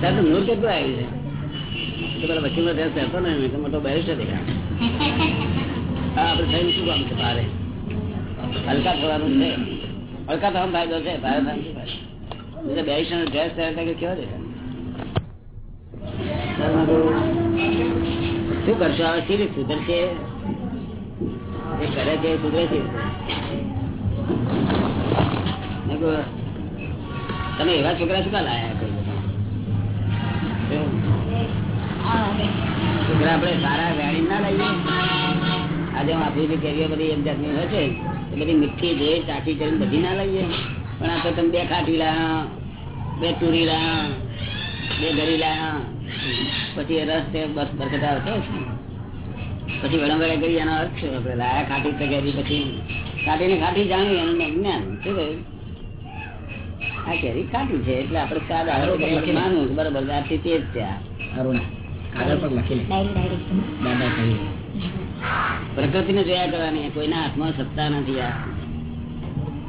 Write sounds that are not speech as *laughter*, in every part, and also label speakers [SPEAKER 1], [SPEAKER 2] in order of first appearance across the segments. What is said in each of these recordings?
[SPEAKER 1] અત્યારે તો નૂર કેટલું આવ્યું છે. પેલા વકીલનો ડ્રેસ હતો ને, મેં મોટો બેરિસ્ટર દેખાય હા, આપણે થઈને શું કામ છે ભારે? હલકા થવાનું છે. હલકા થવાનો ફાયદો છે, ભારે ફાયદો બેરિસ્ટર નો ડ્રેસ તૈયાર કે કેવો દેખાય? શું કરશો? હવે સી રીતે સુધરશે? એ કરે છે સુધરે છે. તમે એવા છોકરા શું કા લાયા? આજે હું આપણી કેરીઓ બધી એક જાતની હોય છે. એ બધી મીઠી, જે ચાખી કરીને બધી ના લઈએ. પણ આ તમે બે ખાટી લાયા બે ચૂરી લાયા બે ગરી લાયા પછી રસ તે બસ બરકતા આવતો પછી વડંબરા કરી એનો અર્થ છે. આપણે લાયા ખાટી તગેરી પછી ખાટી ને ખાટી જાણવી એનું જ્ઞાન શું કહ્યું આ કેરી ખાટી છે એટલે આપણે ચાર માનવું બરોબર આથી તે જ છે આ.
[SPEAKER 2] સારું પર લખી લે.
[SPEAKER 3] ડાયરી ડાયરી
[SPEAKER 2] દાદા કહ્યું.
[SPEAKER 1] પ્રકૃતિને જોયા કરવાની કોઈના હાથમાં સત્તા નથી આ.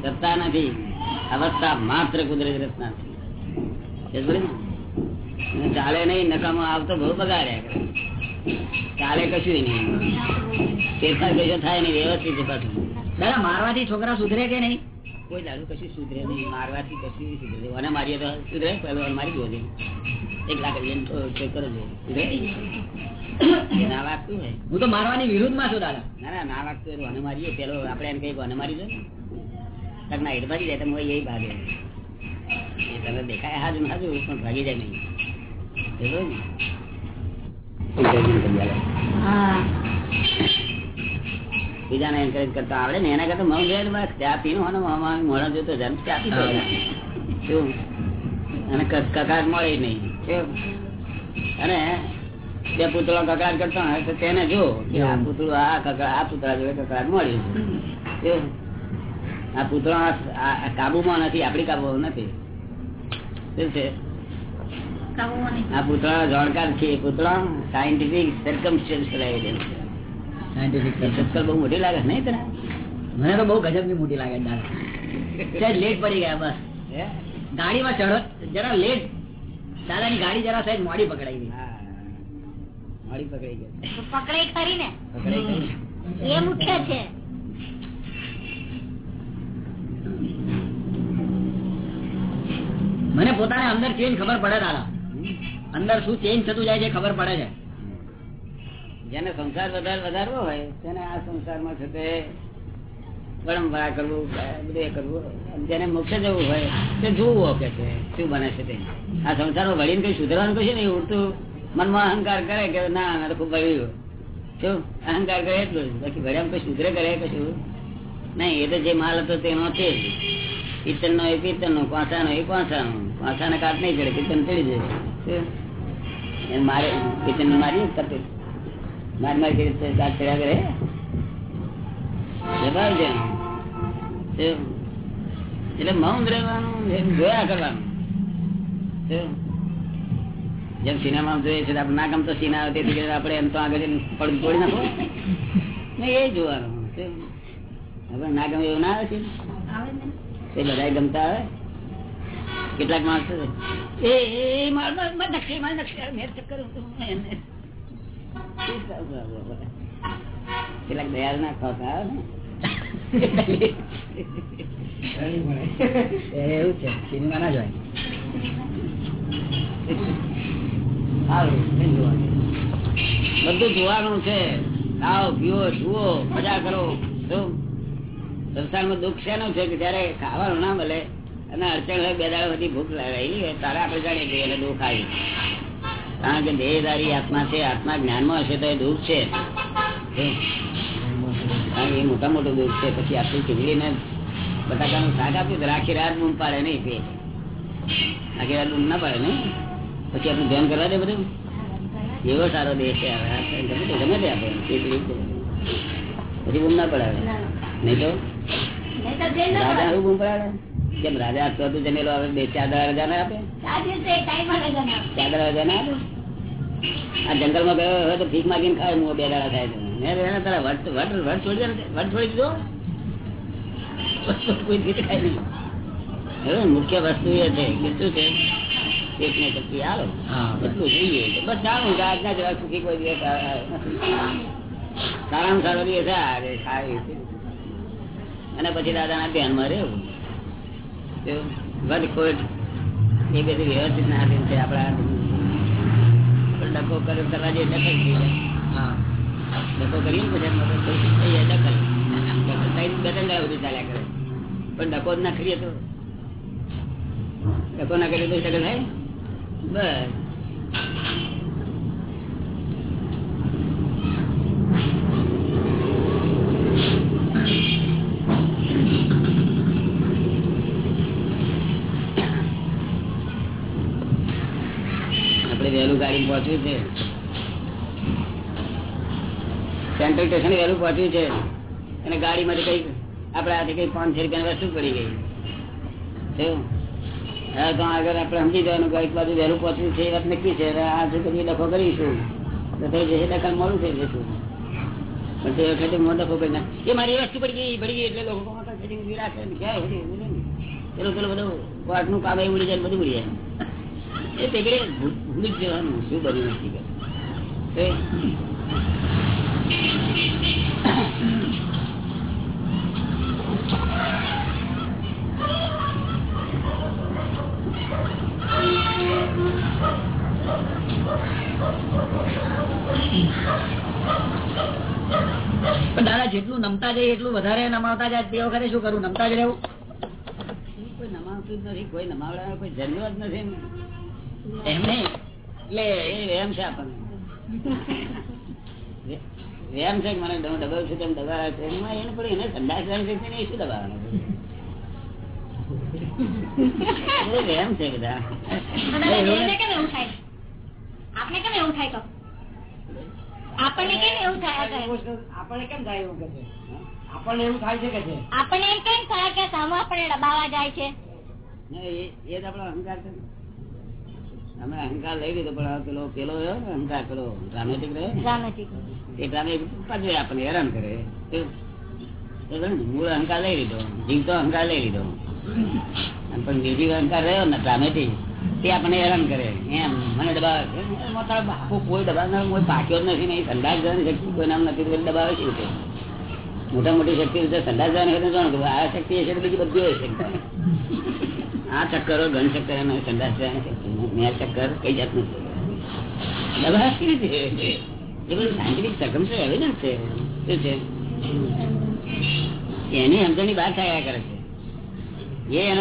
[SPEAKER 1] સત્તા નથી. અવસ્થા માત્ર કુદરતી રચના છે ને? ચાલે નહીં નકામો આવતો બહુ બગાડ્યા ચાલે કશું નહીં. ફેરફાર કશો થાય નહીં વ્યવસ્થિત છે પાછું.
[SPEAKER 2] દાદા મારવાથી છોકરા સુધરે કે નહીં?
[SPEAKER 1] કોઈ દાડું કશું સુધરે નહીં મારવાથી કશું સુધરે. અને મારીએ તો સુધરે મારી ગયો એક લાખ કરો સુધરે ના લાગતું હોય.
[SPEAKER 2] હું તો મારવાની વિરુદ્ધમાં છું દાદા.
[SPEAKER 1] ના ના ના લાગતું હોય અને મારીએ. પેલો આપણે એને કઈ અને મારી દો. ને હેડ ભાગી જાય તમે એ ભાગે. એ તને દેખાય હાજુ ને હાજુ પણ ભાગી જાય નહીં.
[SPEAKER 3] હા.
[SPEAKER 1] બીજાને એન્કરેજ કરતા આવડે ને એના કરતા મૌન ગયા બસ ચા પીનું હોય ને મોંમાં મોઢા જોતો જન્મ ચા પી. શું અને ક- મળે નહીં. અને બે પૂતળો કકડાટ કરતા હોય તો તેને જો કે આ પૂતળું આ કકડા આ પૂતળા જોડે કકડાટ મળ્યું? આ પૂતળો કાબુમાં નથી આપણી કાબુ નથી. શું છે? આ પૂતળા જાણકાર છે પૂતળા સાયન્ટિફિક સરકમ એવિડન્સ છે.
[SPEAKER 2] સાયન્ટિફિક
[SPEAKER 1] એ સત્કલ બહુ મોટી લાગે નહીં તને?
[SPEAKER 2] મને તો બહુ ગજબની મોટી લાગે દાદા. લેટ પડી ગયા બસ. ગાડીમાં ચડો જરા લેટ દાદાની ગાડી જરા સાહેબ મોડી પકડાઈ ગઈ.
[SPEAKER 1] હા. પકડાઈ ગઈ.
[SPEAKER 3] પકડાઈ ખરી ને?
[SPEAKER 1] પકડાઈ
[SPEAKER 3] એ મુખ્ય છે.
[SPEAKER 2] મને પોતાને અંદર ચેન્જ ખબર પડે દાદા. અંદર શું ચેન્જ થતું જાય છે ખબર પડે છે.
[SPEAKER 1] જેને સંસાર વધારે વધારવો હોય, તેને આ સંસારમાં છે તે વળંબરા કરવું, બધું કરવું જેને મોક્ષ જવું હોય, તે જોવું કે છે, શું બને છે તે આ સંસારમાં વળીને કઈ સુધારવાનું કશું નહીં, ઉડતું મનમાં અહંકાર કરે કે ના તો ખૂબ વળ્યું. શું? અહંકાર કરે એટલું. બાકી વળ્યામાં કઈ સુધરે કરે કશું? નહીં, એ તો જે માલ હતો તેનો છે જ. પિત્તળ નો એ પિત્તળ નો કોસા નો એ કોસા નો કોસા ને કાટ નહીં ચડે પિત્તળ ચડી જાય મારે પિત્તળ મારી કરતે માર માર મૌન રહેવાનું એમ જેમ સિનેમા જોઈએ છે આપણે ના ગમતો સિનેમા તેથી આપણે એમ તો આગળ પડું તોડી નાખો એ જોવાનું? આપણે ના ગમે એવું ના આવે છે એ બધા ગમતા આવે કેટલાક માણસો એ માર નક્ષી માર નકશે મેં નકશે કેટલાક દયાલ ના ખાતા
[SPEAKER 2] એવું છે. સિનેમા ના જોય.
[SPEAKER 1] બધું જોવાનું છે. આવો પીવો જુઓ મજા કરો. સંસારમાં દુઃખ શેનું છે કે જયારે ખાવાનું ના મળે અને અડચણ બે દાડા બધી ભૂખ લાગે તારા તારે આપણે જાણીએ દુઃખ આવી. કારણ કે દેહદારી આત્મા છે આત્મા જ્ઞાનમાં હશે તો એ દુઃખ છે. એ મોટા મોટું દુઃખ છે પછી આટલું ખીચડીને બટાકાનું શાક આપ્યું રાખી રાત બૂમ પાડે નહીં પેટ આખી રાત બૂમ ના પાડે નહીં. પછી આપણે ધ્યાન કરવા દે બધું? એવો સારો દેહ છે ગમે તે ગમે તે આપણે પછી બૂમ ના પડાવે. નહીં તો?
[SPEAKER 3] દાદા તો.
[SPEAKER 1] શું બૂમ પડાવે. કેમ રાજા ચોથું જમેલો હવે બે ચાર દાડા રજા ના આપે. ચાર દાડા રજા ના આપે? આ જંગલમાં ગયો હોય તો ભીખ માગીને ખાય હું બે દાડા થાય તો મેં તો એને તારા વટ વટ વટ છોડી વટ છોડી દીધો? કોઈ ભીખ ખાય નહીં. હવે મુખ્ય વસ્તુ એ છે કે શું છે પેટને શક્તિ આલો
[SPEAKER 2] હા, બસ.
[SPEAKER 1] એટલું જોઈએ બસ જાણવું કે આજના જેવા સુખી કોઈ દિવસ. સારામાં સારો દિવસ આ ખાય. અને પછી દાદાના ધ્યાનમાં રહેવું. તો વધ એ બધી વ્યવસ્થિત ના હતી તે આપણા ડકો કર્યો કરવા જઈએ દખલ થઈ જાય.
[SPEAKER 2] હા.
[SPEAKER 1] ડકો કરીએ ને પછી થઈ જાય દખલ દખલ ત્રણ ચાલ્યા કરે. પણ ડકો જ ના કરીએ તો. ડકો ના કરીએ તો દખલ થાય? બસ. સેન્ટ્રલ સ્ટેશન વહેલું પહોંચ્યું છે. અને ગાડીમાંથી કઈ આપડે આજે કઈ પાંચસો રૂપિયા વસ્તુ પડી ગઈ. આગળ આપણે સમજી જવાનું કે એક બાજુ વહેલું પહોંચ્યું છે, એ વાત નક્કી છે. આ જો કદી કરીશું, તો થઈ જશે મોડું થઈ જશું પણ તે વખતે. એ મારી વસ્તુ પડી ગઈ પડી ગઈ એટલે લોકો રાખે. પેલું પેલું બધું કોર્ટનું કામ ઉડી જાય બધું ઉડી એ તેગડે ભૂલી જવાનું શું બન્યું નથી
[SPEAKER 2] પણ દાદા જેટલું નમતા જાય એટલું વધારે નમાવતા જાય. તે વખતે શું કરવું નમતા જ રહેવું?
[SPEAKER 1] કોઈ નમાવતું જ નથી કોઈ નમાવડા કોઈ જન્મ જ નથી.
[SPEAKER 2] એમ નહીં
[SPEAKER 1] એટલે એ વેમ છે આપણને. વે- છે કે મને હું દબાવ છું તેમ દબાવે છે? એમાં એને પણ એને સંદાસ વેમ છે તેને શું દબાવવાનું એ છે બધા.
[SPEAKER 3] અને કેમ એવું થાય? આપણને કેમ એવું થાય છે?
[SPEAKER 4] આપણને કેમ થાય એવું કે છે? આપણને એવું થાય છે કે છે?
[SPEAKER 3] આપણને એમ કેમ થાય કે સામે આપણે દબાવા જાય છે?
[SPEAKER 1] એ એ જ આપણો અહંકાર છે ને. અમે અહંકાર લઈ લીધો પણ પેલો પેલો અહંકાર પેલો ડ્રામેટિક રહ્યો એ ડ્રામેટિક પાછું આપણને હેરાન કરે. મૂળ અહંકાર લઈ લીધો જીવતો અહંકાર લઈ લીધો. પણ નિર્જીવ અહંકાર રહ્યો ને ડ્રામેટિક તે આપણને હેરાન કરે. એમ મને દબાવે છે. બાપુ કોઈ દબાવનાર કોઈ પાક્યો જ નથી નહીં સંદાસ જવાની શક્તિ કોઈ નામ નથી દબાવે છે રીતે મોટા મોટી શક્તિ સંદાસ જવાની આ શક્તિ એ છે બીજી બધી હોય શક્તિ આ ચક્કરો ઘન ચક્કર એનો સંદાસ મેં ચક્કર કઈ જાતનું? છે? દબાવ કેવી છે. એ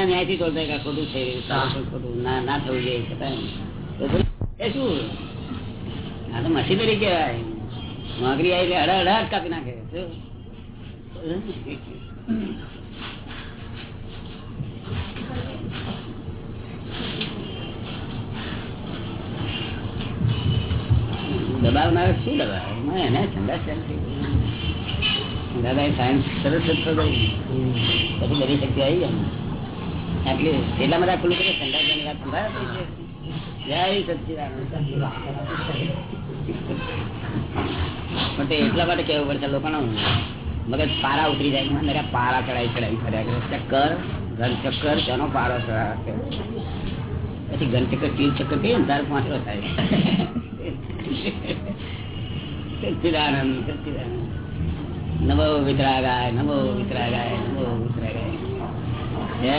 [SPEAKER 1] ન્યાયથી તોડતા કે છે ખોટું ના ના થવું જોઈએ છતાં આ તો મશીનરી કહેવાય. નોકરી આવી અઢા અડા કાપી નાખે? દબાવનાર શું દબાવ? એને ઠંડા દાદા, એ સાયન્સ સરસ પછી બધી શક્તિ આવી જાય એટલે એટલા બધા ખુલ્લું કરે ઠંડા સચ્ચિદાનંદ. પણ એટલા માટે કેવું પડશે લોકોનો મગજ પારા ઉતરી જાય. મને પારા ચડાવી ચડાવી કર્યા કરે. ચક્કર, ઘર ચક્કર, તેનો પારો ચડાવે. પછી ઘન ચક્કર તીર ચક્કર કહીએ ને તારે પાંચરો થાય. સચ્ચિદાનંદ સચ્ચિદાનંદ નમો વિતરાગાય નમો વિતરાગાય નમો વિતરાગાય. જય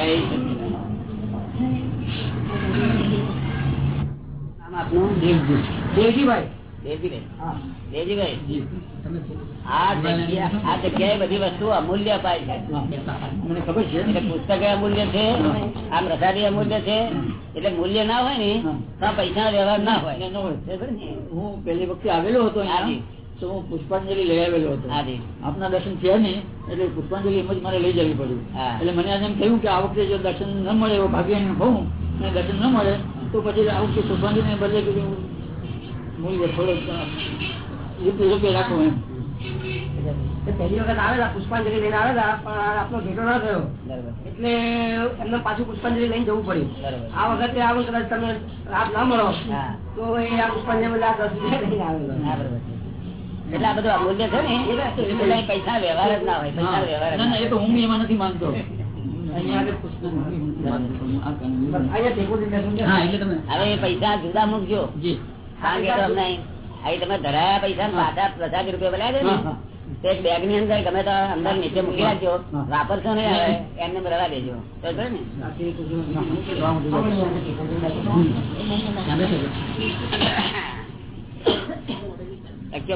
[SPEAKER 1] આપનું
[SPEAKER 4] દેવજીભાઈ
[SPEAKER 1] દેવજીભાઈ આ જગ્યાએ બધી વસ્તુ અમૂલ્ય અપાય છે.
[SPEAKER 4] મને ખબર છે.
[SPEAKER 1] એટલે અમૂલ્ય છે આ પ્રસાદી અમૂલ્ય છે. એટલે મૂલ્ય ના હોય ને તો પૈસા વ્યવહાર ના હોય?
[SPEAKER 4] હું પેલી વખતે આવેલો હતો તો હું પુષ્પાંજલિ લઈ આવેલો હતો. આપના દર્શન થયા ને એટલે પુષ્પાંજલિ એમ જ મારે લઈ જવી
[SPEAKER 1] પડ્યું
[SPEAKER 4] એટલે મને આજે એમ થયું કે આ વખતે જો દર્શન ન મળે એવો ભાગ્ય અને દર્શન ન મળે તો પછી આ વખતે પુષ્પાંજલિ બદલે કે હું મૂલ્ય થોડો રૂપિયા રૂપિયા રાખું એમ.
[SPEAKER 5] પહેલી વખત આવેલા પુષ્પાંજલિ લઈને આવેલા પણ આપનો ભેટો ના થયો. એટલે એમને પાછું પુષ્પાંજલિ લઈને જવું પડ્યું. આ વખતે આવો કદાચ તમે લાભ ના મળો તો એ આ પુષ્પાંજલિ દસ રૂપિયા લઈને આવેલો.
[SPEAKER 1] છે. એટલે આ બધું અમૂલ્ય છે ને એટલે પૈસા વ્યવહાર જ ના હોય પૈસા વ્યવહાર જ
[SPEAKER 4] ના
[SPEAKER 1] ના
[SPEAKER 4] ના એ તો હું એમાં નથી માનતો.
[SPEAKER 1] હવે પૈસા જુદા મૂકજો. તમે ધરાયા પૈસા ને પાછા પચાસ રૂપિયા બોલ્યા ને? એક બેગની અંદર ગમે તો અંદર નીચે મૂકી રાખજો. વાપરશો નહીં હવે એમને રવા દેજો. ને?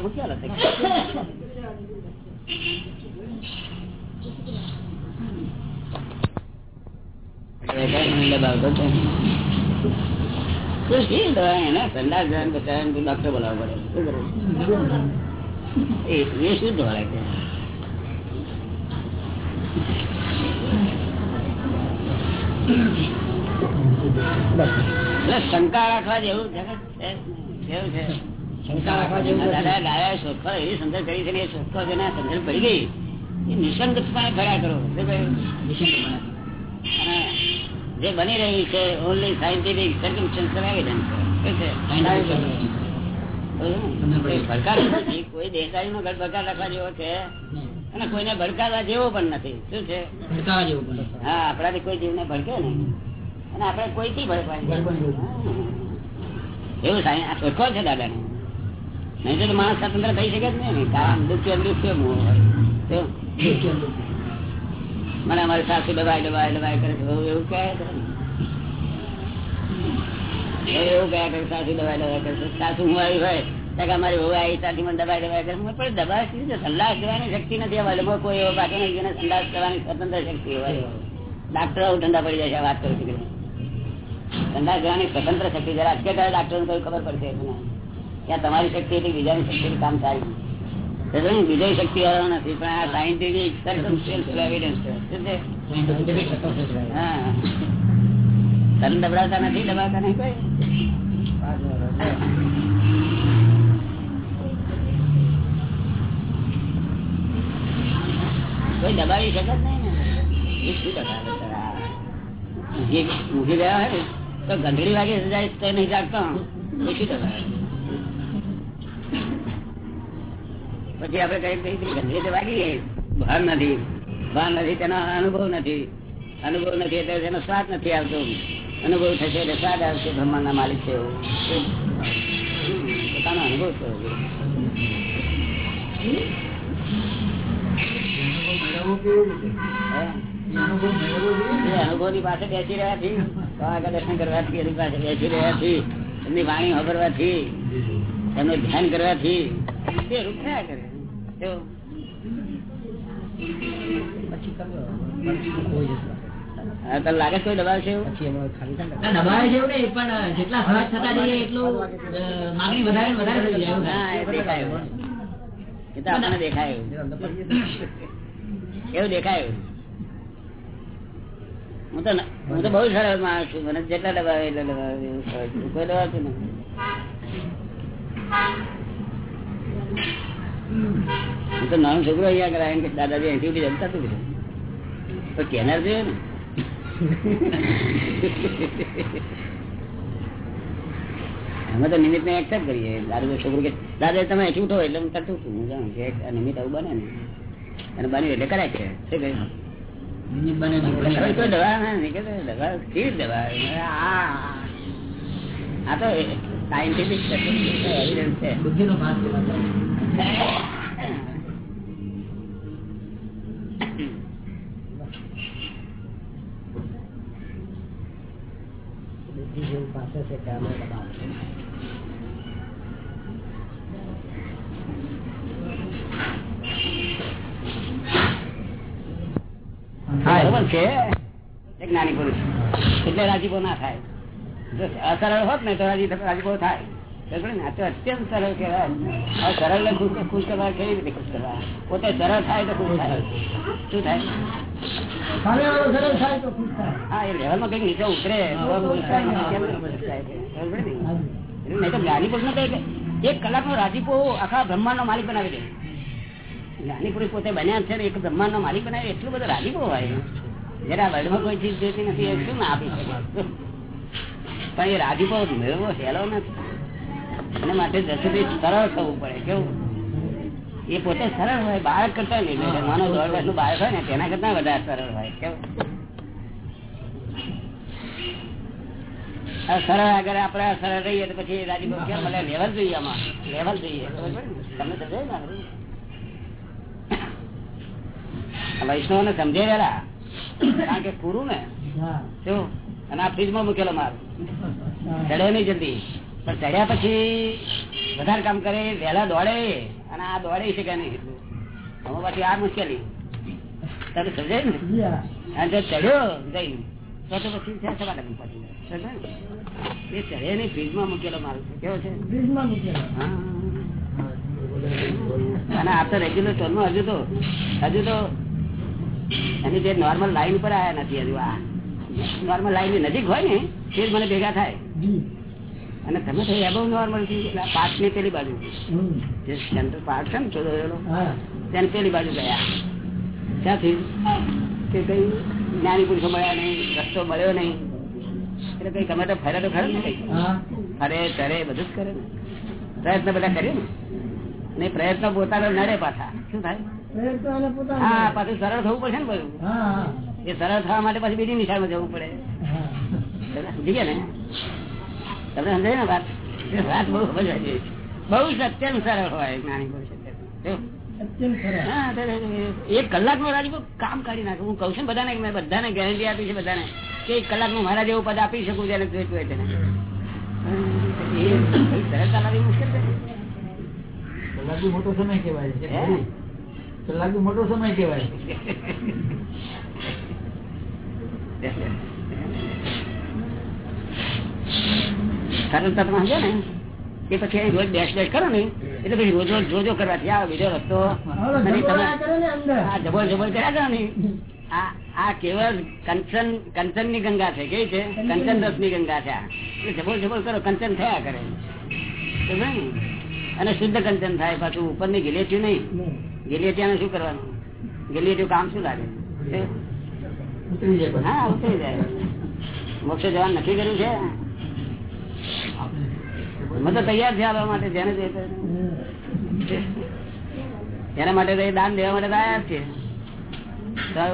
[SPEAKER 1] મૂકી આલો, એટલે શંકા રાખવા જેવું છે
[SPEAKER 5] શંકા રાખવા જેવું
[SPEAKER 1] એવી સંદર્ભ કરી જેના પડી ગઈ. એ નિસંગતપણે ફર્યા કરો. શું કહ્યું?
[SPEAKER 2] નિશંક બને.
[SPEAKER 1] અને જે બની રહી છે ઓનલી સાયન્ટિફિક સર્કમસ્ટન્સ એવિડન્સ છે? કોઈ દેહદારી નો રાખવા જેવો. અને કોઈને ભડકાવવા જેવો પણ નથી. શું છે?
[SPEAKER 2] ભડકાવા જેવું બને.
[SPEAKER 1] હા આપણાથી કોઈ જીવને ભડકે નહીં. અને આપણે કોઈથી ભડકવાની
[SPEAKER 5] ભડકવાની
[SPEAKER 1] એવું સાયન્સ આ છે દાદા નહીં તો માણસ સ્વતંત્ર થઈ શકે જ નહીં. કામ દુખ્ય દુખ્ય હોય. મને અમારી સાસુ દબાઈ દબાઈ દબાઈ કરે એવું કહે એવું કહ્યા કરે? સાસુ દબાઈ દબાઈ કરે સાસુ હું આવી હોય અમારી બહુ આવી, સાસુ દબાઈ દબાઈ કરે. પણ દબાઈ સંદાસ કરવાની શક્તિ નથી અમારે. કોઈ એવો પાછો નહીં જેને સંદાસ કરવાની સ્વતંત્ર શક્તિ હોય. ડાક્ટરો ઠંડા પડી જાય છે વાત કરું છું સંદાસ કરવાની સ્વતંત્ર શક્તિ. જરા અત્યારે ત્યારે ડાક્ટર કોઈ ખબર પડશે ત્યાં તમારી શક્તિ એટલે બીજાની શક્તિ કામ સારી. એટલે બીજી શક્તિ વાળો નથી પણ આ સાયન્ટિફિક સર્કમસ્ટન્શિયલ એવિડન્સ છે. શું છે?
[SPEAKER 2] Scientific circumstances right.
[SPEAKER 1] હા. તને દબડાવતા નથી દબાવતા નહીં કોઈ? કોઈ દબાવી શકે જ નહીં ને? એ શું દબાવે? તારા? ઊંઘી ઊંઘી ગયા હોય ને તો ગંધડી વાગે જાય તો નહીં જાગતો. એ શું દબાવે? પછી આપડે કઈ કઈ કઈ તો વાગી ભાન નથી. ભાન નથી, તેનો અનુભવ નથી. અનુભવ નથી એટલે તેનો સ્વાદ નથી આવતો. અનુભવ થશે એટલે સ્વાદ આવશે બ્રહ્માંડ ના માલિક છે એવું. પોતાનો અનુભવ થયો અનુભવની પાસે બેસી તો આગળ દર્શન કરવાથી, એની પાસે બેસી રહ્યાથી એમની વાણી વાપરવાથી એમનું ધ્યાન કરવાથી તે રૂપ થયા કરે. લાગે છે કોઈ દબાવ છે એવું
[SPEAKER 5] પછી એમાં ખાલી થાય ને.
[SPEAKER 2] ના, દબાવે છે એવું પણ જેટલા સહજ થતા જઈએ એટલું માગણી વધારે વધારે થઈ જાય એવું
[SPEAKER 1] હા,
[SPEAKER 2] થાય.
[SPEAKER 1] એ દેખાય એ તો આપણને દેખાય એવું.
[SPEAKER 5] જે અંદર પડી જશે.
[SPEAKER 1] એવું દેખાય હું તો હું તો બહુ સરળ માણસ છું મને જેટલા દબાવે એટલા દબાવે એવું કોઈ દબાવતું નથી હું તો નાનો છોકરો અહીંયા આગળ આવીને કે દાદાજી અહીંથી ઉઠી જમતા તું તો કેનાર જોઈએ ને? અમે તો નિમિત્ત ને એક્સેપ્ટ કરીએ. દાદા છોકરું કે દાદા તમે અહીંથી ઉઠો. એટલે હું કરતું છું હું જાણું કે નિમિત્ત આવું બને ને અને બન્યું એટલે કરાય છે. શું કહ્યું? આ તો સાયન્ટિફિક છે.
[SPEAKER 5] છે?
[SPEAKER 1] નાની પુરુષ. એટલે રાજીપો ના થાય. અસરળ હોત ને તો રાજી રાજીપો થાય. અત્યંત સરળ કહેવાય. સરળ ને ખુશ ખુશ કરવા કેવી રીતે ખુશ કરવા પોતે સરળ થાય તો ખુશ થાય. શું થાય. હા એ લેવલમાં કંઈક નીચે ઉતરે? એટલે નહીં તો જ્ઞાની પુરુષ ને એક કલાક નો રાજીપો આખા બ્રહ્માંડ નો માલિક બનાવી દે. જ્ઞાની પુરુષ પોતે બન્યા છે ને એક બ્રહ્માંડ નો માલિક બનાવે એટલું બધું રાજીપો હોય. જયારે આ વર્લ્ડમાં કોઈ ચીજ જોતી નથી એ શું ના આપી શકે? પણ એ રાજીપો મેળવો સહેલો નથી. એને માટે દસથી સરળ થવું પડે કેવું? એ પોતે સરળ હોય બાળક કરતા નહીં નાનો દોઢ વર્ષનું બાળક હોય ને તેના કરતા વધારે સરળ હોય કેવું? સરળ આગળ આપણે સરળ રહીએ તો પછી રાજીભાઈ કેમ મને લેવલ જોઈએ આમાં. લેવલ જોઈએ. તમને સમજાય ને વૈષ્ણવ ને સમજે વેલા કારણ કે પૂરું ને. શું અને આ ફ્રીજમાં મૂકેલો મારું ચડે નહીં જલ્દી. પણ ચડ્યા પછી વધારે કામ કરે વહેલા દોડે અને આ દોડે શકે નહીં એટલું? હવે પછી આ મુશ્કેલી. તમે સમજાય ને? અને જો ચડ્યો જઈ તો તો પછી છે સવાલ પછી. સમજાય એ ચડે નહીં ફ્રીજમાં મૂકેલો માલ છે કેવો છે?
[SPEAKER 5] ફ્રીજમાં મૂકેલો.
[SPEAKER 1] હા. અને આ તો રેગ્યુલર ટોનમાં હજુ તો હજુ તો એની જે નોર્મલ લાઈન પર આયા નથી હજુ. આ નોર્મલ લાઈનની નજીક હોય ને તે મને ભેગા થાય. અને તમે તો એબવ નોર્મલ પાર્ટની પેલી બાજુ જે સેન્ટર પાર્ટ છે ને એનો, તેને પેલી બાજુ ગયા. ત્યાંથી કે કઈ જ્ઞાની પુરુષો મળ્યા નહીં રસ્તો મળ્યો નહીં. એટલે કઈ ગમે તો ફરે તો ખરે ને કઈ? ફરે ચરે બધું જ કરે ને. પ્રયત્ન બધા કરે ને. નહીં પ્રયત્ન પોતાનો નડે પાછા. શું થાય? હા પાછું સરળ થવું પડશે ને બધું. એ સરળ થવા માટે પછી બીજી નિશાળમાં જવું પડે. સમજી ગયા ને. તમને સમજાય ને વાત? વાત બહુ સમજવા જેવી છે. બહુ અત્યંત સરળ હોય જ્ઞાની બહુ તો એક કલાક નો રાજુ કામ કાઢી નાખું. હું કઉ છું બધાને મેં બધાને ગેરંટી આપી છે બધાને કે એક કલાકનું મારા જેવું પદ આપી શકું જેને જોઈતું હોય તેને સરળતા લાવી મુશ્કેલ છે
[SPEAKER 4] કલાક બી મોટો સમય કહેવાય છે કલાક બી મોટો સમય કહેવાય. *laughs*
[SPEAKER 1] સરળતા તમે સમજો ને એ પછી અહીં રોજ બેસ બેસ કરો ને એટલે પછી રોજ રોજ જોજો કરવાથી આ બીજો રસ્તો.
[SPEAKER 5] હવે
[SPEAKER 1] નથી.
[SPEAKER 5] જબો
[SPEAKER 1] તમે
[SPEAKER 5] ના કરે ને અંદર.
[SPEAKER 1] આ જબોળ જબોળ કર્યા કરો ને આ કેવળ કંચન કંચનની ગંગા છે કેવી છે? કંચન. રસની ગંગા છે આ. જબોળ જબોળ કરો કંચન થયા કરે. અને શુદ્ધ કંચન થાય પાછું ઉપરની ગિલેટી નહીં.
[SPEAKER 5] ગિલેટિયા
[SPEAKER 1] ને શું કરવાનું? ગેલેટિયું કામ શું લાગે. હા ઉતરી જાય. મોક્ષ જવાનું નક્કી કર્યું છે? અમે તૈયાર છે આવવા માટે જેને એના માટે દાન દેવા માટે તૈયાર છે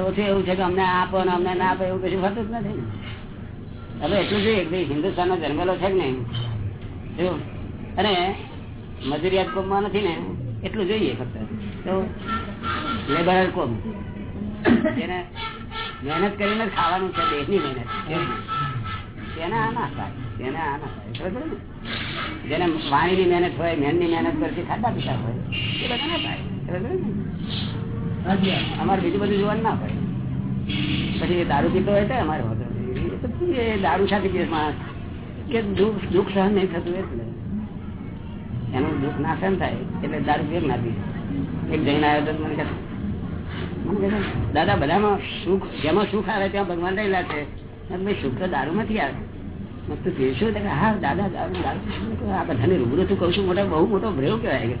[SPEAKER 1] ઓછું એવું છે કે અમને આપો ને અમને ના આપો એવું કશું થતું જ નથી હવે એટલું જોઈએ કે હિન્દુસ્તાન નો જન્મેલો છે કે નહીં. અને મજૂરિયાત કોમમાં નથી ને એટલું જોઈએ ફક્ત. તો લેબર કોમ. જેને મહેનત કરીને ખાવાનું છે દેશની મહેનત. તેને આ ના થાય તેને આ ના થાય ને? જેને વાણીની મહેનત હોય મહેનની મહેનત કરતી ખાતા પીતા હોય. એ બધા ના થાય. અમારે બીજું બધું જોવાનું ના પડે. પછી દારૂ પીતો હોય તો અમારે એ દારૂ સાથે કે માણસ? કે દુઃખ દુઃખ સહન નહીં થતું એટલે. એનું દુઃખ ના સહન થાય એટલે દારૂ પીએ ના પીએ? એક જઈને આવ્યો તો મને કહે દાદા, બધામાં સુખ, જેમાં સુખ આવે ત્યાં ભગવાન રહેલા છે. ભાઈ, સુખ તો દારૂ નથી આવે. તો કે હા દાદા દારૂ દારૂ પીશું. મેં કીધું, આ બધાને રૂબરૂ તું કહું છું મોટા બહુ મોટો ભ્રેવ કહેવાય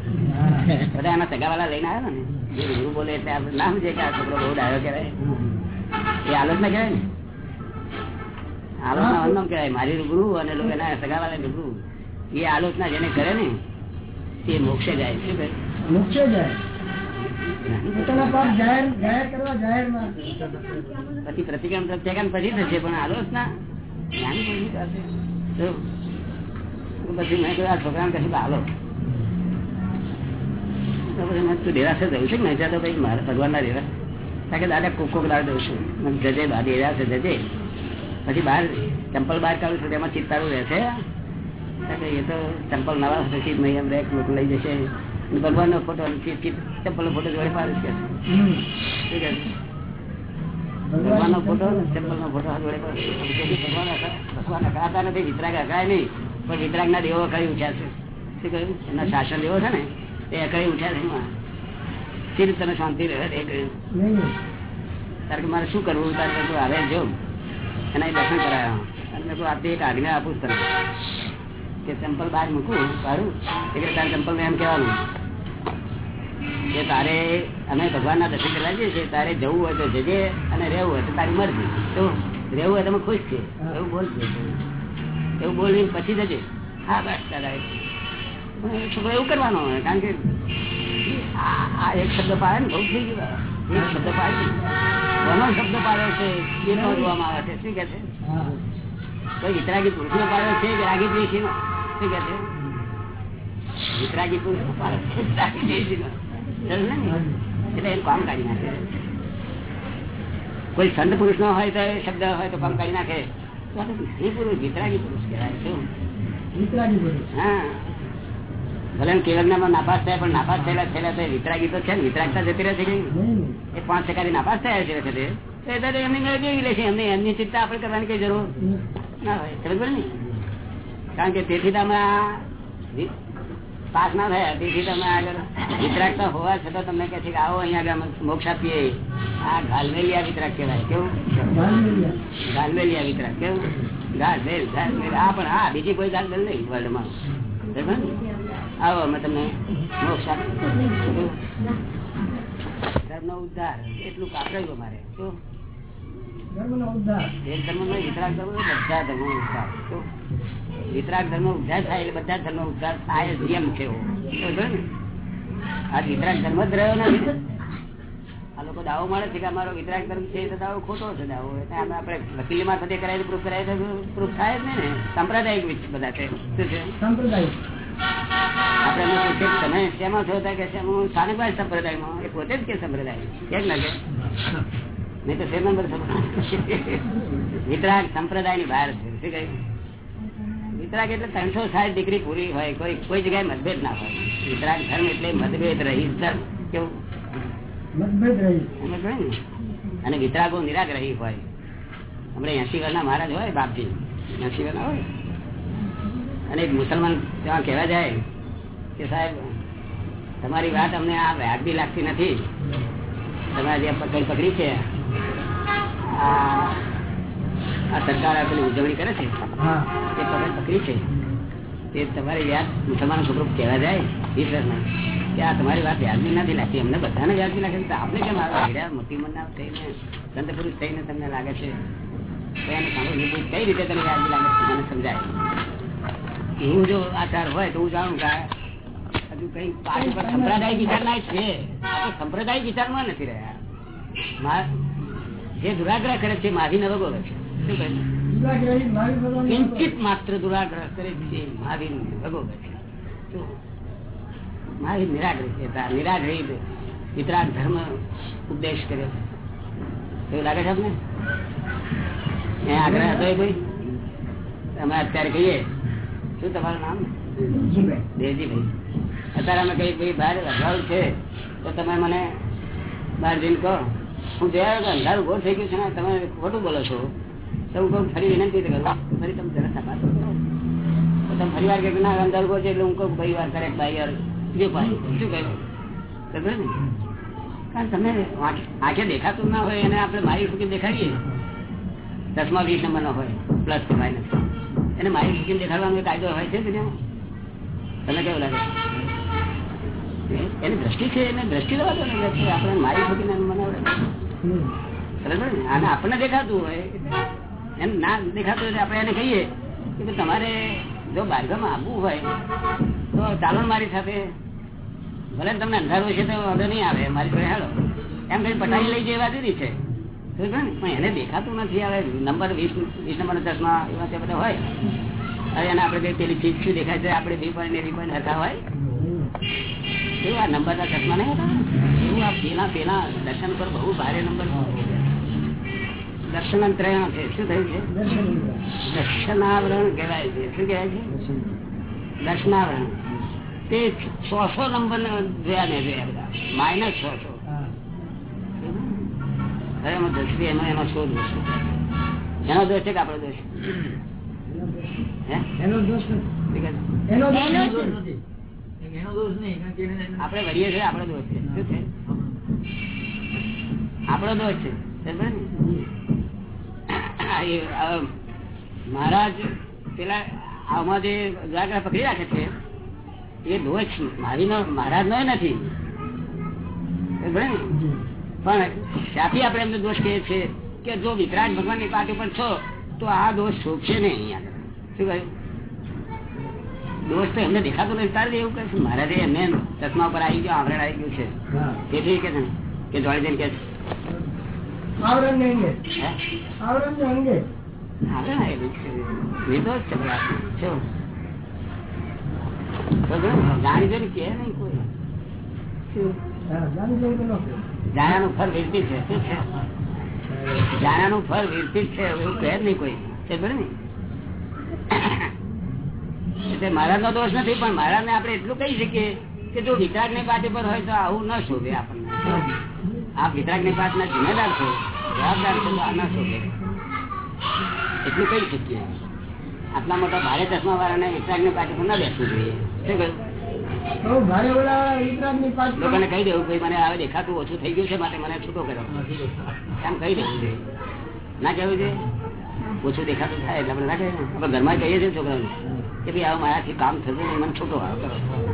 [SPEAKER 1] બધા એના સગાવાલા લઈને આવ્યા ને જે ગુરુ બોલે એટલે આપણે નામ છે કે આ છોકરો બહુ ડાયો કહેવાય. એ આલોચના કહેવાય ને? આલોચના અન્નમ કહેવાય મારી રૂબરૂ અને લોકો એના સગાવાલા રૂબરૂ. એ આલોચના જેને કરે ને તે મોક્ષે જાય. શું કહે?
[SPEAKER 5] મુખ્ય જાય.
[SPEAKER 1] પછી પ્રતિક્રમ પ્રત્યાઘાત પછી થશે પણ આલોચના પછી મેં કહ્યું આ છોકરાને કશું હાલો તો પછી જવું છે મારા ભગવાનના દેરા કારણ કે દાદા કોક કોક દાડ દઉં છું જજે બા દેરાસર જજે પછી બહાર ચંપલ બહાર કાઢું છું તેમાં ચિત્તારું રહેશે એ તો ચંપલ નવા ચીજ નહીં એમ રેક લોકો લઈ જશે ભગવાન ભગવાનનો ફોટો ચંપલ નો ફોટો જોડે પાડું છે? ભગવાનનો ફોટો ને ચંપલનો ભગવાન અકળાતા નથી. વિતરાગ અકળાય નહીં. પણ વિતરાગના દેવો અકળી ઉઠ્યા છે? શું કહ્યું? એના શાસન દેવો છે ને એ અકળી ઉઠ્યા છે એમાં? તને શાંતિ રહે એ કહ્યું.
[SPEAKER 5] નહીં
[SPEAKER 1] તારે કે મારે શું કરવું? તારે તું આવે જો. એના એ દર્શન કરાયા. અને મેં આથી આપી એક આજ્ઞા આપું તને. કે ચંપલ બહાર મૂકું સારું એટલે તારે ચંપલ એમ કહેવાનું. કે તારે અમે ભગવાનના દર્શન કરવા જઈએ છીએ, તારે જવું હોય તો જજે અને રહેવું હોય તો તારી મરજી. રહેવું હોય તો અમે ખુશ છીએ. એવું બોલશે એવું બોલી પછી જજે. હા, બસ તારા છોકરો એવું કરવાનો કારણ કે આ એક શબ્દ પાડે ને, બહુ થઈ ગયો. એક શબ્દ પાડે. છે ઘણો શબ્દ પાડ્યો છે, એ ન આવે છે. શું કે છે? કોઈ વિતરાગી પુરુષ નો પાડ્યો છે કે રાગી દ્વેષી નો શું કે છે? વિતરાગી પુરુષ નો પાડ્યો છે. રાગી દ્વેષી નો સમજ્યો ને? એટલે એનું કામ કાઢી નાખે. કોઈ સંત પુરુષ નો હોય તો શબ્દ હોય તો કામ કાઢી નાખે. તો આ તો વિતરાગી પુરુષ વિતરાગી પુરુષ કહેવાય શું? હા. ભલે કેવલનામાં નાપાસ થાય પણ નાપાસ થયેલા થયેલા તો વિતરાગી તો છે ને વિતરાગતા જતી રહે છે કે એ પાંચ ટકાથી નાપાસ થયા છે તો એમની લે છે એમને એમની ચિંતા આપણે કરવાની કઈ જરૂર ના હોય. પડે ને? કારણ કે તેથી તમે પાસ ના થયા તેથી તમે આગળ વિતરાગતા હોવા છતાં તમને કહે છે કે આવો અહીંયા મોક્ષ આપીએ. આ ગાલવેલિયા વિતરાક કહેવાય કેવું? ગાલવેલિયા વિતરાક કેવું? ગાલમેલ ગાલમેલ આ પણ હા બીજી કોઈ ગાલમેલ નહીં વર્લ્ડમાં. આવો અમે તમને મોક્ષ આપીએ. ધર્મનો ઉદ્ધાર. એટલું કાપરેલું મારે શું એક ધર્મ બધા ધર્મ ઉદ્ધાર. શું? ધર્મ ઉદ્ધાર થાય એટલે બધા ધર્મ ઉદ્ધાર થાય છે એવો. બરોબર? આ વિતરાગ ધર્મ જ રહ્યો નથી આ લોકો દાવો મળે છે કે અમારો વિતરાગ ધર્મ છે તો દાવો ખોટો છે દાવો. એટલે આમાં આપણે વકીલી માં સાથે કરાય પ્રૂફ કરાય તો પ્રૂફ થાય જ નહીં ને. સાંપ્રદાયિક બધા છે. શું છે? આપણે એમને પૂછીએ તમે શેમાં છો તો કે હું સ્થાનિકવાદ સંપ્રદાયમાં. એ પોતે જ કે સંપ્રદાય કેમ લાગે? નહીં તો નંબર વિતરાગ સંપ્રદાયની બહાર છે. શું કહ્યું? વિતરાગ એટલે ત્રણસો સાઠ ડિગ્રી પૂરી હોય કોઈ કોઈ જગ્યાએ મતભેદ ના હોય. વિતરાગ ધર્મ એટલે મતભેદ રહી ધર્મ. કેવું? અને વિતરાગો નિરાગ્રહી હોય. હમણાં એસી વર્ષના મહારાજ હોય બાપજી. એસી વર્ષના હોય. અને એક મુસલમાન ત્યાં કહેવા જાય કે સાહેબ તમારી વાત અમને આ વ્યાજબી લાગતી નથી. તમે જે પકડી પકડી છે આ આ સરકાર આપેલી ઉજવણી કરે છે એ પકડ પકડી છે તે તમારી યાદ મુસલમાન છોકરો કહેવા જાય વીસ વર્ષના કે આ તમારી વાત વ્યાજબી નથી લાગતી અમને બધાને વ્યાજબી લાગે તો આપણે કેમ આ હીરા મોટી મનના થઈને સંત પુરુષ થઈને તમને લાગે છે તો. કઈ રીતે તમને વ્યાજબી લાગે છે મને સમજાય. એવું જો આચાર હોય તો હું જાણું કે હજુ કઈ પાણી પર સંપ્રદાય વિચાર ના છે સંપ્રદાય વિચારમાં નથી રહ્યા. જે દુરાગ્રહ કરે છે માધી ન ભોગવે છે શું કહે છે? કિંચિત માત્ર દુરાગ્રહ કરે છે મહાવીર ભગો મહાવીર નિરાગ્રહ છે નિરાગ્રહી વિતરાગ ધર્મ ઉપદેશ કર્યો એવું લાગે છે આપને? આગ્રહ હતો એ કોઈ? અમે અત્યારે કહીએ. શું તમારું નામ? દેવજીભાઈ. અત્યારે અમે કઈ ભાઈ બહાર અભાવ છે, તો તમે મને બહાર જઈને કહો. હું જોયા અંધારું ઘોર થઈ ગયું છે ને, તમે ખોટું બોલો છો. એને મારી ફૂકી દેખાડીએ? દસમા વીસ નંબર નો હોય પ્લસ કે માઇનસ એને મારી ફૂકીને દેખાડવાનો કાયદો હોય છે દુનિયામાં? તમને કેવું લાગે? એની દ્રષ્ટિ છે, એને દ્રષ્ટિ લેવા દો ને આપણે મારી ફૂકીને મનાવડે? બરાબર ને? અને આપણને દેખાતું હોય. એમ ના દેખાતું આપણે એને કહીએ કે તમારે જો બારગામ આવવું હોય, તો ચાલો મારી સાથે. ભલે તમને અંધારું છે તો વાંધો નહીં આવે, મારી જોડે હાલો. એમ કઈ પટાઈ લઈ જવા દીધી છે. પણ એને દેખાતું નથી આવે. નંબર વીસ વીસ નંબર ચશ્મા એવા તે બધા હોય. હવે એને આપણે પેલી ચીજ શું દેખાય છે? આપણે બી પોઈન્ટ ને પોઈન્ટ હતા હોય. એવું આ નંબર ના ચશ્મા નહીં હતા? એવું આ પેલા પેલા દર્શન પર બહુ ભારે નંબર દર્શનાંતરણ છે શું થયું છે? દર્શનાવરણ કહેવાય છે. શું કહેવાય છે? દર્શનાવરણ. તે સો સો નંબર જોયા ને જોયા બધા. માઇનસ સો સો એનો એનો શું દોષ છે? એનો દોષ છે કે આપણો દોષ?
[SPEAKER 5] એનો દોષ નથી. એનો દોષ
[SPEAKER 1] આપણે વળીએ છીએ દોષ છે. શું છે આપણો દોષ છે. મહારાજ પેલા આમાં જે જાગ્રહ પકડી રાખે છે એ દોષ મારીનો મહારાજ નો નથી. પણ ત્યાંથી આપણે એમને દોષ કહીએ છીએ કે જો વિતરાગ ભગવાનની પાર્ટી પર છો તો આ દોષ શોભશે નહીં અહીંયા. શું કહ્યું? દોષ તો એમને દેખાતો નથી. તારે એવું કહે છે? મહારાજે એમને ચશ્મા ઉપર આવી ગયો આવરણ આવી ગયું છે. તેથી કે જોડી ને, જઈને કે
[SPEAKER 5] આવરણ અંગે. અંગે.
[SPEAKER 1] જાણી નહીં કોઈ. જાણાનું ફળ વીરતી છે. શું છે? જાણાનું ફળ વીરતી છે એવું કહે નહીં કોઈ. છે ને? એટલે મહારાજ નો દોષ નથી પણ મહારાજ ને આપણે એટલું કહી શકીએ કે જો વિતરાગની પાટી પર હોય તો આવું ન શોભે આપણને. આ વિતરાગની પાટ ના જિમ્મેદાર છો. જવાબદાર છે આના આ એટલું કહી શકીએ. આટલા મોટા ભારે ચશ્મા વાળાને ઇતરાગની પાછળ ના બેસવું જોઈએ? શું કહ્યું? લોકોને કહી દેવું ભાઈ મને હવે દેખાતું ઓછું થઈ ગયું છે માટે મને છૂટો કર્યો. એમ કહી દેવું જોઈએ. ના કહેવું છે ઓછું દેખાતું થાય એટલે આપણે ના આપણે ઘરમાં કહીએ છીએ છોકરાઓને કે ભાઈ આવું મારાથી કામ થતું નહીં મને છૂટો આવ. કરો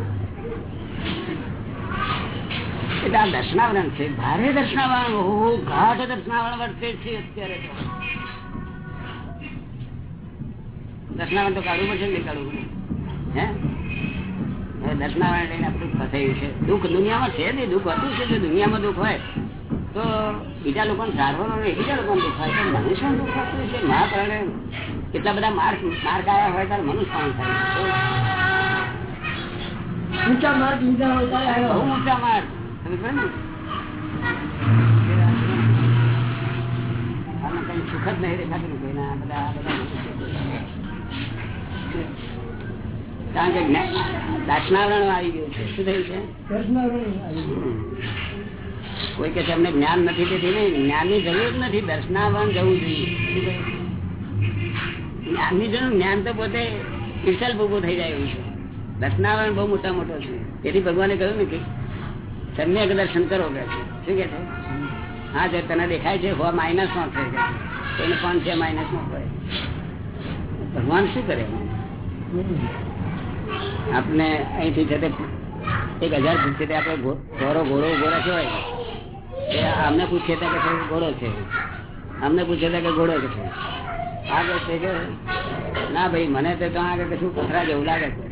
[SPEAKER 1] એટલે આ દર્શનાવરણ છે. ભારે દર્શનાવરણ ઘાટ દર્શનાવરણ વર્તે છે અત્યારે તો. દર્શનાવરણ તો કાઢવું પડશે ને કાઢવું પડે? હે? દર્શનાવરણ લઈને આપણું ફસાયું છે. દુઃખ દુનિયામાં છે ને દુઃખ હતું છે જો દુનિયામાં દુઃખ હોય તો બીજા લોકોને સારવાનું નહીં બીજા લોકોને દુઃખ હોય તો મનુષ્યનું દુઃખ થતું છે મહાપ્રાણે કેટલા બધા માર્ગ માર્ક આવ્યા હોય ત્યારે મનુષ્ય પણ થાય
[SPEAKER 5] ઊંચા માર્ગ લીધા હોય ત્યારે
[SPEAKER 1] ઊંચા ને કઈ કે તમને જ્ઞાન નથી તેથી નહીં જ્ઞાનની જરૂર નથી દર્શનાવરણ જવું જોઈએ? જ્ઞાનની જરૂર જ્ઞાન તો પોતે ઈર્ષલ ભૂગો થઈ જાય એવું છે. દર્શનાવરણ બહુ મોટા મોટો છે. તેથી ભગવાને કહ્યું નથી સમ્યક દર્શન કરો કે. શું કે છે? હા, જે તને દેખાય છે માઇનસમાં થઈ ગયા. કોઈને પણ છે માઇનસમાં કરે ભગવાન શું કરે? આપણે અહીંથી જતે એક હજાર પૂછે તે આપણે ઘોડો ઘોડો રાખ્યો હોય. તે અમને પૂછે તા કે ઘોડો છે. અમને પૂછે તા કે ઘોડો છે. આગળ છે કે, ના ભાઈ, મને તો ત્યાં આગળ કશું પથરા જેવું લાગે છે.